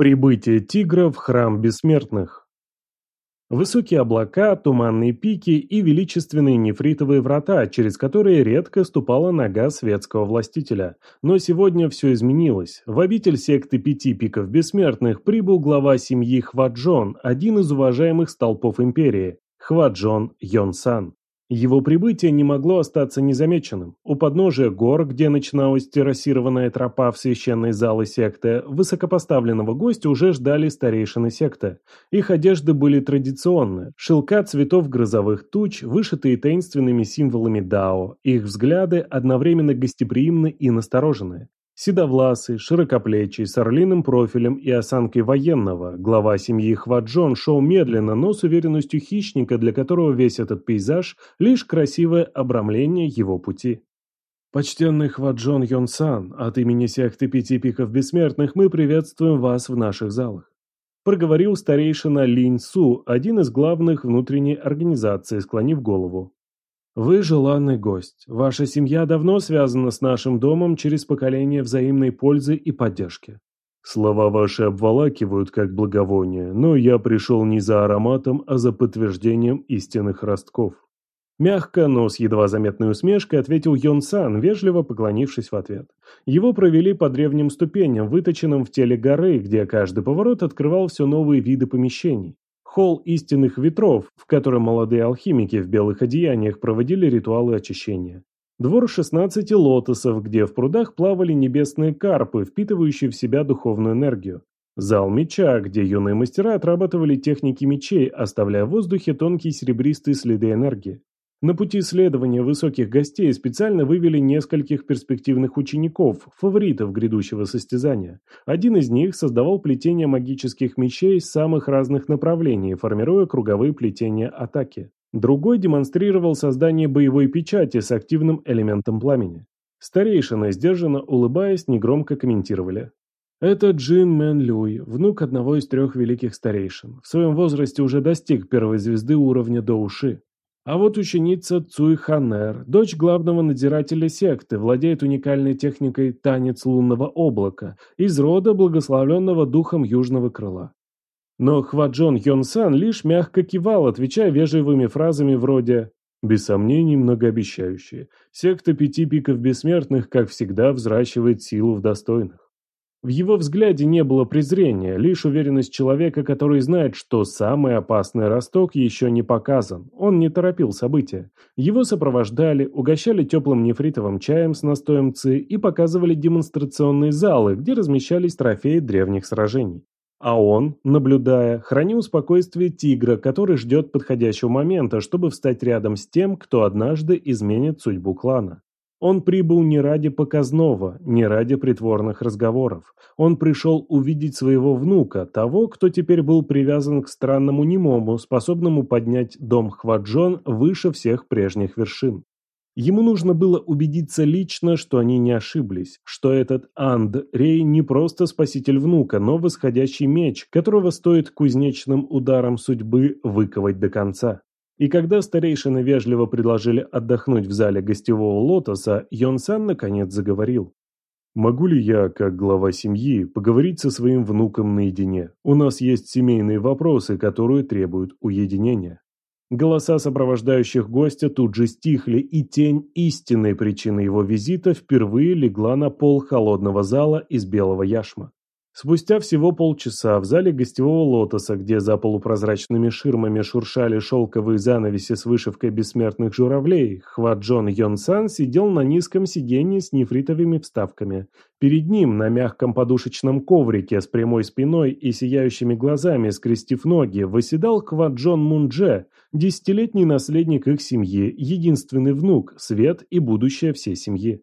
Прибытие тигра в храм бессмертных. Высокие облака, туманные пики и величественные нефритовые врата, через которые редко ступала нога светского властителя. Но сегодня все изменилось. В обитель секты пяти пиков бессмертных прибыл глава семьи Хваджон, один из уважаемых столпов империи, Хваджон Йонсан. Его прибытие не могло остаться незамеченным. У подножия гор, где начиналась террасированная тропа в священной залы секты, высокопоставленного гостя уже ждали старейшины секты. Их одежды были традиционны, шелка цветов грозовых туч, вышитые таинственными символами Дао, их взгляды одновременно гостеприимны и настороженные. Седовласый, широкоплечий, с орлиным профилем и осанкой военного, глава семьи Хваджон шел медленно, но с уверенностью хищника, для которого весь этот пейзаж – лишь красивое обрамление его пути. Почтенный Хваджон Йонсан, от имени секты Пяти Пиков Бессмертных мы приветствуем вас в наших залах. Проговорил старейшина Линь Су, один из главных внутренней организации, склонив голову. Вы желанный гость. Ваша семья давно связана с нашим домом через поколение взаимной пользы и поддержки. Слова ваши обволакивают, как благовоние, но я пришел не за ароматом, а за подтверждением истинных ростков. Мягко, но с едва заметной усмешкой ответил Йон Сан, вежливо поклонившись в ответ. Его провели по древним ступеням, выточенным в теле горы, где каждый поворот открывал все новые виды помещений. Холл истинных ветров, в котором молодые алхимики в белых одеяниях проводили ритуалы очищения. Двор 16 лотосов, где в прудах плавали небесные карпы, впитывающие в себя духовную энергию. Зал меча, где юные мастера отрабатывали техники мечей, оставляя в воздухе тонкие серебристые следы энергии. На пути исследования высоких гостей специально вывели нескольких перспективных учеников, фаворитов грядущего состязания. Один из них создавал плетение магических мечей с самых разных направлений, формируя круговые плетения атаки. Другой демонстрировал создание боевой печати с активным элементом пламени. Старейшины, сдержанно улыбаясь, негромко комментировали. Это Джин Мэн Люй, внук одного из трех великих старейшин. В своем возрасте уже достиг первой звезды уровня до уши. А вот ученица Цуй Ханер, дочь главного надзирателя секты, владеет уникальной техникой «Танец лунного облака» из рода, благословленного духом Южного крыла. Но Хваджон Йонсан лишь мягко кивал, отвечая вежливыми фразами вроде «Без сомнений, многообещающие. Секта пяти пиков бессмертных, как всегда, взращивает силу в достойных». В его взгляде не было презрения, лишь уверенность человека, который знает, что самый опасный росток еще не показан. Он не торопил события. Его сопровождали, угощали теплым нефритовым чаем с настоем ци и показывали демонстрационные залы, где размещались трофеи древних сражений. А он, наблюдая, хранил спокойствие тигра, который ждет подходящего момента, чтобы встать рядом с тем, кто однажды изменит судьбу клана. Он прибыл не ради показного, не ради притворных разговоров. Он пришел увидеть своего внука, того, кто теперь был привязан к странному немому, способному поднять дом Хваджон выше всех прежних вершин. Ему нужно было убедиться лично, что они не ошиблись, что этот Анд Рей не просто спаситель внука, но восходящий меч, которого стоит кузнечным ударом судьбы выковать до конца. И когда старейшины вежливо предложили отдохнуть в зале гостевого лотоса, Йон Сан наконец заговорил. «Могу ли я, как глава семьи, поговорить со своим внуком наедине? У нас есть семейные вопросы, которые требуют уединения». Голоса сопровождающих гостя тут же стихли, и тень истинной причины его визита впервые легла на пол холодного зала из белого яшма. Спустя всего полчаса в зале гостевого лотоса, где за полупрозрачными ширмами шуршали шелковые занавеси с вышивкой бессмертных журавлей, Хваджон Йонсан сидел на низком сиденье с нефритовыми вставками. Перед ним, на мягком подушечном коврике с прямой спиной и сияющими глазами, скрестив ноги, восседал Хваджон Мундже, десятилетний наследник их семьи, единственный внук, свет и будущее всей семьи.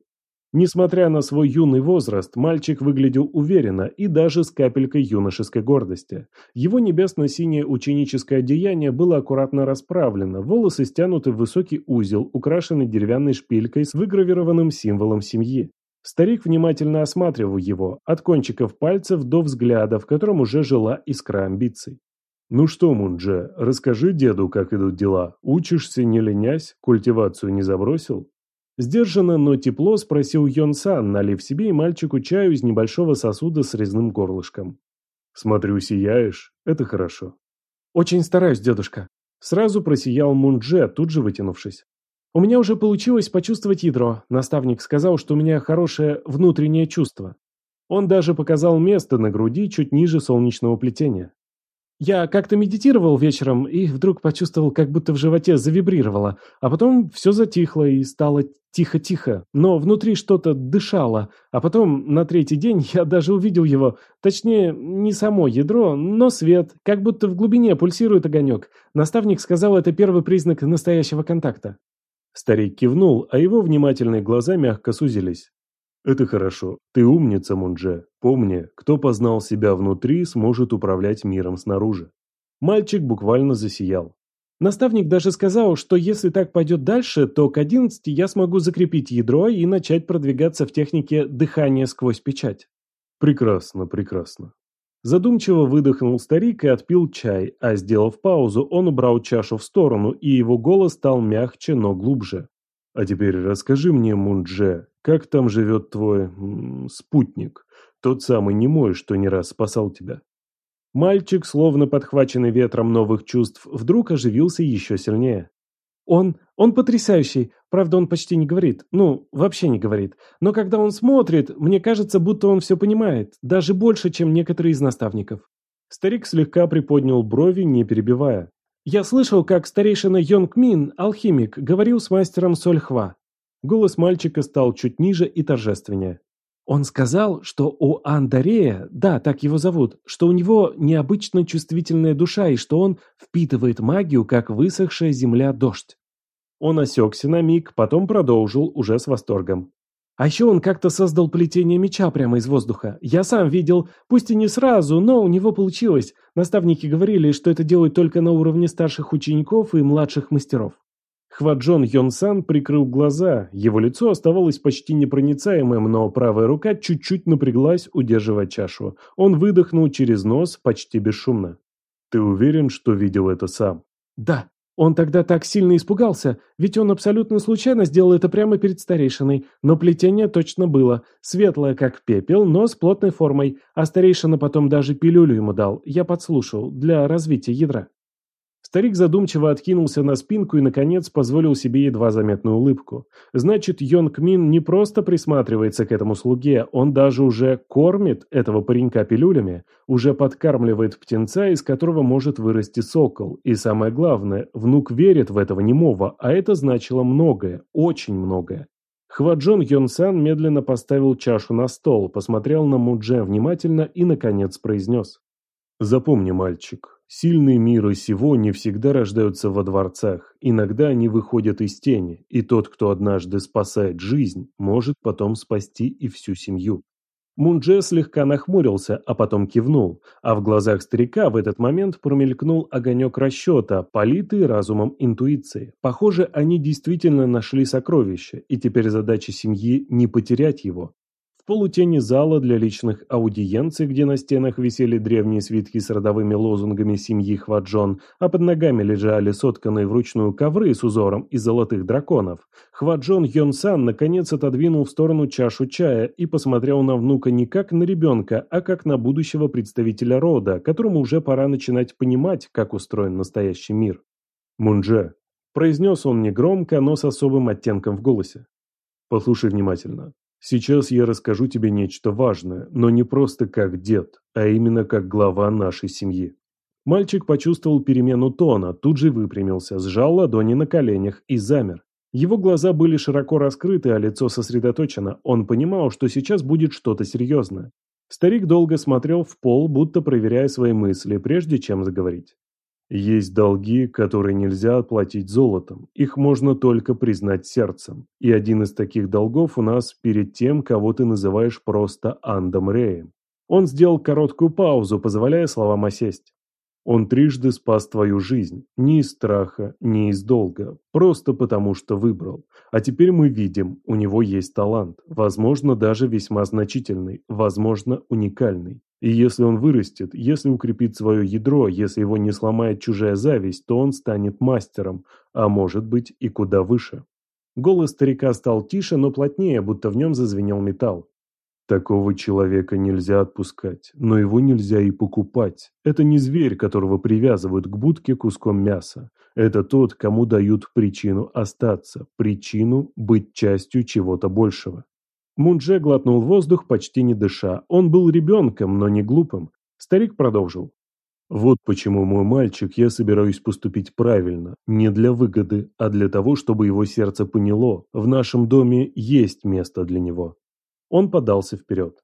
Несмотря на свой юный возраст, мальчик выглядел уверенно и даже с капелькой юношеской гордости. Его небесно-синее ученическое одеяние было аккуратно расправлено, волосы стянуты в высокий узел, украшенный деревянной шпилькой с выгравированным символом семьи. Старик внимательно осматривал его, от кончиков пальцев до взгляда, в котором уже жила искра амбиций. «Ну что, Мундже, расскажи деду, как идут дела. Учишься, не ленясь, культивацию не забросил?» Сдержанно, но тепло спросил Йон Сан, налив себе и мальчику чаю из небольшого сосуда с резным горлышком. «Смотрю, сияешь. Это хорошо». «Очень стараюсь, дедушка». Сразу просиял Мундже, тут же вытянувшись. «У меня уже получилось почувствовать ядро. Наставник сказал, что у меня хорошее внутреннее чувство. Он даже показал место на груди чуть ниже солнечного плетения. Я как-то медитировал вечером и вдруг почувствовал, как будто в животе завибрировало, а потом все затихло и стало тихо-тихо, но внутри что-то дышало, а потом на третий день я даже увидел его, точнее, не само ядро, но свет, как будто в глубине пульсирует огонек. Наставник сказал, это первый признак настоящего контакта. Старик кивнул, а его внимательные глаза мягко сузились. Это хорошо. Ты умница, Мундже. Помни, кто познал себя внутри, сможет управлять миром снаружи. Мальчик буквально засиял. Наставник даже сказал, что если так пойдет дальше, то к 11 я смогу закрепить ядро и начать продвигаться в технике дыхания сквозь печать. Прекрасно, прекрасно. Задумчиво выдохнул старик и отпил чай, а сделав паузу, он убрал чашу в сторону, и его голос стал мягче, но глубже. А теперь расскажи мне, Мундже, как там живет твой спутник, тот самый немой, что не раз спасал тебя? Мальчик, словно подхваченный ветром новых чувств, вдруг оживился еще сильнее. Он, он потрясающий, правда он почти не говорит, ну, вообще не говорит, но когда он смотрит, мне кажется, будто он все понимает, даже больше, чем некоторые из наставников. Старик слегка приподнял брови, не перебивая. Я слышал, как старейшина Йонг Мин, алхимик, говорил с мастером Сольхва. Голос мальчика стал чуть ниже и торжественнее. Он сказал, что у Андарея, да, так его зовут, что у него необычно чувствительная душа и что он впитывает магию, как высохшая земля дождь. Он осекся на миг, потом продолжил уже с восторгом. А еще он как-то создал плетение меча прямо из воздуха. Я сам видел, пусть и не сразу, но у него получилось. Наставники говорили, что это делают только на уровне старших учеников и младших мастеров. Хваджон Йонсан прикрыл глаза, его лицо оставалось почти непроницаемым, но правая рука чуть-чуть напряглась, удерживая чашу. Он выдохнул через нос почти бесшумно. «Ты уверен, что видел это сам?» «Да», он тогда так сильно испугался, ведь он абсолютно случайно сделал это прямо перед старейшиной, но плетение точно было, светлое как пепел, но с плотной формой, а старейшина потом даже пилюлю ему дал, я подслушал, для развития ядра. Старик задумчиво откинулся на спинку и, наконец, позволил себе едва заметную улыбку. Значит, Йонг Мин не просто присматривается к этому слуге, он даже уже кормит этого паренька пилюлями, уже подкармливает птенца, из которого может вырасти сокол. И самое главное, внук верит в этого немого, а это значило многое, очень многое. Хваджон Йонсан медленно поставил чашу на стол, посмотрел на Мудже внимательно и, наконец, произнес. «Запомни, мальчик, Сильные мира сего не всегда рождаются во дворцах, иногда они выходят из тени, и тот, кто однажды спасает жизнь, может потом спасти и всю семью. Мундже слегка нахмурился, а потом кивнул, а в глазах старика в этот момент промелькнул огонек расчета, политый разумом интуиции. Похоже, они действительно нашли сокровище, и теперь задача семьи не потерять его, полутени зала для личных аудиенций, где на стенах висели древние свитки с родовыми лозунгами семьи Хваджон, а под ногами лежали сотканные вручную ковры с узором из золотых драконов, Хваджон Йонсан наконец отодвинул в сторону чашу чая и посмотрел на внука не как на ребенка, а как на будущего представителя рода, которому уже пора начинать понимать, как устроен настоящий мир. «Мунже», – произнес он негромко, но с особым оттенком в голосе. «Послушай внимательно. Сейчас я расскажу тебе нечто важное, но не просто как дед, а именно как глава нашей семьи. Мальчик почувствовал перемену тона, тут же выпрямился, сжал ладони на коленях и замер. Его глаза были широко раскрыты, а лицо сосредоточено. Он понимал, что сейчас будет что-то серьезное. Старик долго смотрел в пол, будто проверяя свои мысли, прежде чем заговорить. Есть долги, которые нельзя оплатить золотом, их можно только признать сердцем. И один из таких долгов у нас перед тем, кого ты называешь просто Андом Реем. Он сделал короткую паузу, позволяя словам осесть. Он трижды спас твою жизнь, не из страха, не из долга, просто потому что выбрал. А теперь мы видим, у него есть талант, возможно, даже весьма значительный, возможно, уникальный. И если он вырастет, если укрепит свое ядро, если его не сломает чужая зависть, то он станет мастером, а может быть и куда выше. Голос старика стал тише, но плотнее, будто в нем зазвенел металл. Такого человека нельзя отпускать, но его нельзя и покупать. Это не зверь, которого привязывают к будке куском мяса. Это тот, кому дают причину остаться, причину быть частью чего-то большего. Мундже глотнул воздух, почти не дыша. Он был ребенком, но не глупым. Старик продолжил. Вот почему, мой мальчик, я собираюсь поступить правильно, не для выгоды, а для того, чтобы его сердце поняло, в нашем доме есть место для него. Он подался вперед.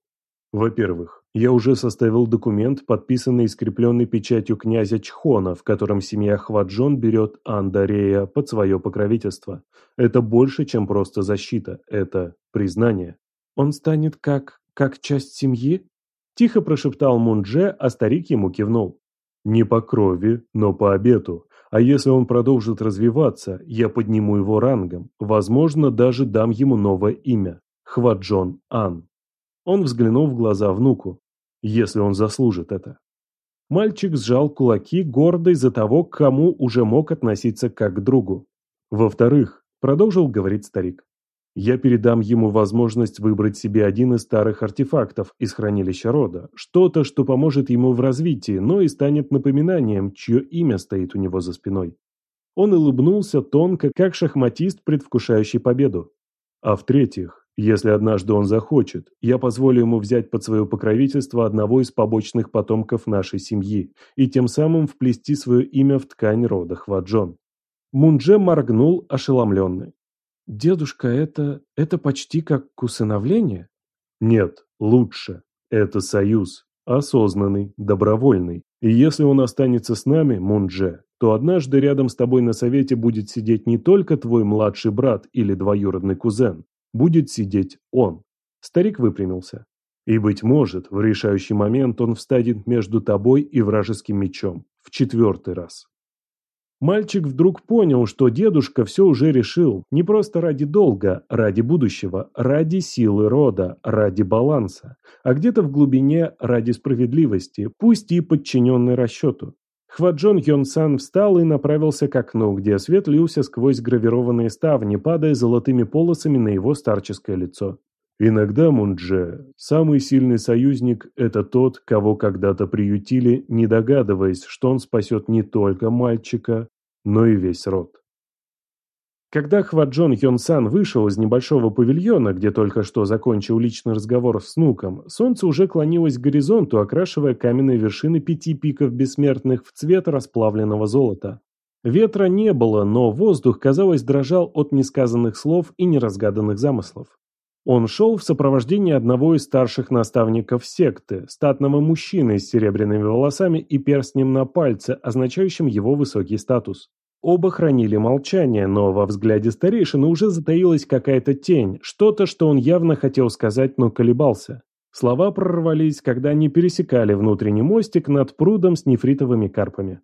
Во-первых, я уже составил документ, подписанный и скрепленный печатью князя Чхона, в котором семья Хваджон берет Андарея под свое покровительство. Это больше, чем просто защита, это признание. Он станет как... как часть семьи? Тихо прошептал Мундже, а старик ему кивнул. Не по крови, но по обету. А если он продолжит развиваться, я подниму его рангом. Возможно, даже дам ему новое имя. Хваджон Ан. Он взглянул в глаза внуку. Если он заслужит это. Мальчик сжал кулаки, гордый за того, к кому уже мог относиться как к другу. Во-вторых, продолжил говорить старик, я передам ему возможность выбрать себе один из старых артефактов из хранилища рода, что-то, что поможет ему в развитии, но и станет напоминанием, чье имя стоит у него за спиной. Он улыбнулся тонко, как шахматист, предвкушающий победу. А в-третьих, если однажды он захочет, я позволю ему взять под свое покровительство одного из побочных потомков нашей семьи и тем самым вплести свое имя в ткань рода Хваджон. Мундже моргнул, ошеломленный. «Дедушка, это... это почти как усыновление?» «Нет, лучше. Это союз. Осознанный, добровольный. И если он останется с нами, Мундже, то однажды рядом с тобой на совете будет сидеть не только твой младший брат или двоюродный кузен. Будет сидеть он». Старик выпрямился. «И, быть может, в решающий момент он встанет между тобой и вражеским мечом. В четвертый раз». Мальчик вдруг понял, что дедушка все уже решил, не просто ради долга, ради будущего, ради силы рода, ради баланса, а где-то в глубине ради справедливости, пусть и подчиненной расчету. Хваджон Йонсан встал и направился к окну, где свет лился сквозь гравированные ставни, падая золотыми полосами на его старческое лицо. Иногда, Мундже, самый сильный союзник – это тот, кого когда-то приютили, не догадываясь, что он спасет не только мальчика, но и весь род. Когда Хваджон Йонсан вышел из небольшого павильона, где только что закончил личный разговор с внуком, солнце уже клонилось к горизонту, окрашивая каменные вершины пяти пиков бессмертных в цвет расплавленного золота. Ветра не было, но воздух, казалось, дрожал от несказанных слов и неразгаданных замыслов. Он шел в сопровождении одного из старших наставников секты, статного мужчины с серебряными волосами и перстнем на пальце, означающим его высокий статус. Оба хранили молчание, но во взгляде старейшины уже затаилась какая-то тень, что-то, что он явно хотел сказать, но колебался. Слова прорвались, когда они пересекали внутренний мостик над прудом с нефритовыми карпами.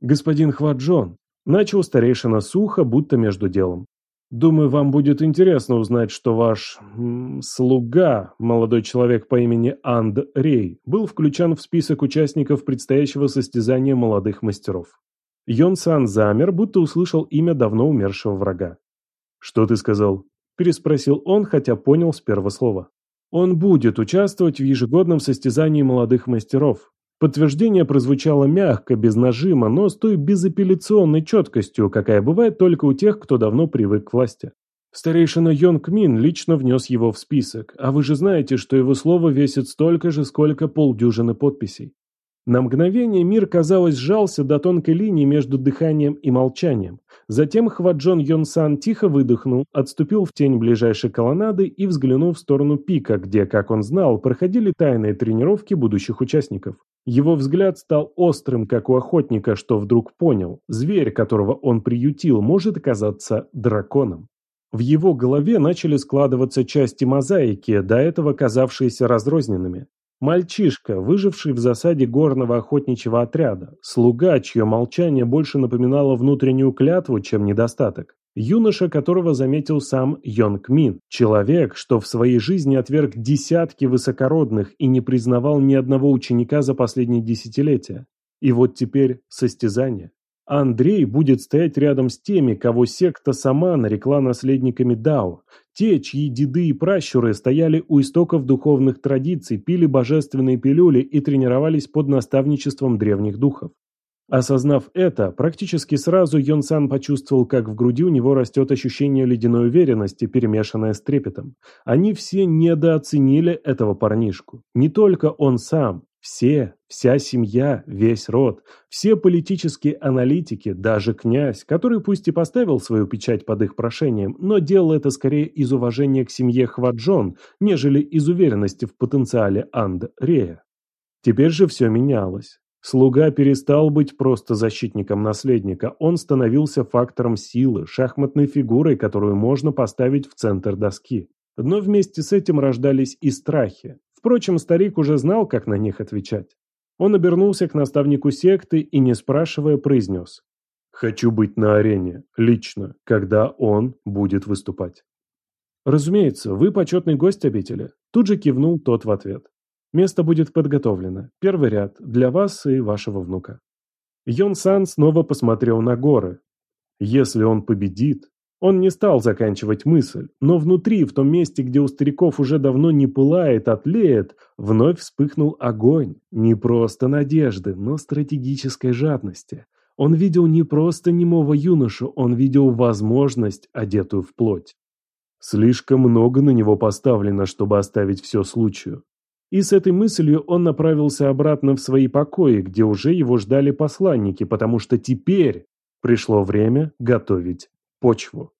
«Господин Хваджон», – начал старейшина сухо, будто между делом. Думаю, вам будет интересно узнать, что ваш слуга, молодой человек по имени Анд Рей, был включен в список участников предстоящего состязания молодых мастеров. Йон Сан замер, будто услышал имя давно умершего врага. «Что ты сказал?» – переспросил он, хотя понял с первого слова. «Он будет участвовать в ежегодном состязании молодых мастеров. Подтверждение прозвучало мягко, без нажима, но с той безапелляционной четкостью, какая бывает только у тех, кто давно привык к власти. Старейшина Йонг Мин лично внес его в список, а вы же знаете, что его слово весит столько же, сколько полдюжины подписей. На мгновение мир, казалось, сжался до тонкой линии между дыханием и молчанием. Затем Хваджон Йонсан тихо выдохнул, отступил в тень ближайшей колоннады и взглянул в сторону пика, где, как он знал, проходили тайные тренировки будущих участников. Его взгляд стал острым, как у охотника, что вдруг понял, зверь, которого он приютил, может оказаться драконом. В его голове начали складываться части мозаики, до этого казавшиеся разрозненными. Мальчишка, выживший в засаде горного охотничьего отряда, слуга, чье молчание больше напоминало внутреннюю клятву, чем недостаток. Юноша, которого заметил сам Йонг Мин. Человек, что в своей жизни отверг десятки высокородных и не признавал ни одного ученика за последние десятилетия. И вот теперь состязание. Андрей будет стоять рядом с теми, кого секта сама нарекла наследниками Дао, Те, чьи деды и пращуры стояли у истоков духовных традиций, пили божественные пилюли и тренировались под наставничеством древних духов. Осознав это, практически сразу Йон Сан почувствовал, как в груди у него растет ощущение ледяной уверенности, перемешанное с трепетом. Они все недооценили этого парнишку. Не только он сам, все, вся семья, весь род, все политические аналитики, даже князь, который пусть и поставил свою печать под их прошением, но делал это скорее из уважения к семье Хваджон, нежели из уверенности в потенциале Анд Рея. Теперь же все менялось. Слуга перестал быть просто защитником наследника, он становился фактором силы, шахматной фигурой, которую можно поставить в центр доски. Но вместе с этим рождались и страхи. Впрочем, старик уже знал, как на них отвечать. Он обернулся к наставнику секты и, не спрашивая, произнес. «Хочу быть на арене, лично, когда он будет выступать». «Разумеется, вы почетный гость обители», тут же кивнул тот в ответ. Место будет подготовлено. Первый ряд. Для вас и вашего внука. Йон Сан снова посмотрел на горы. Если он победит... Он не стал заканчивать мысль, но внутри, в том месте, где у стариков уже давно не пылает, а тлеет, вновь вспыхнул огонь. Не просто надежды, но стратегической жадности. Он видел не просто немого юношу, он видел возможность, одетую в плоть. Слишком много на него поставлено, чтобы оставить все случаю. И с этой мыслью он направился обратно в свои покои, где уже его ждали посланники, потому что теперь пришло время готовить почву.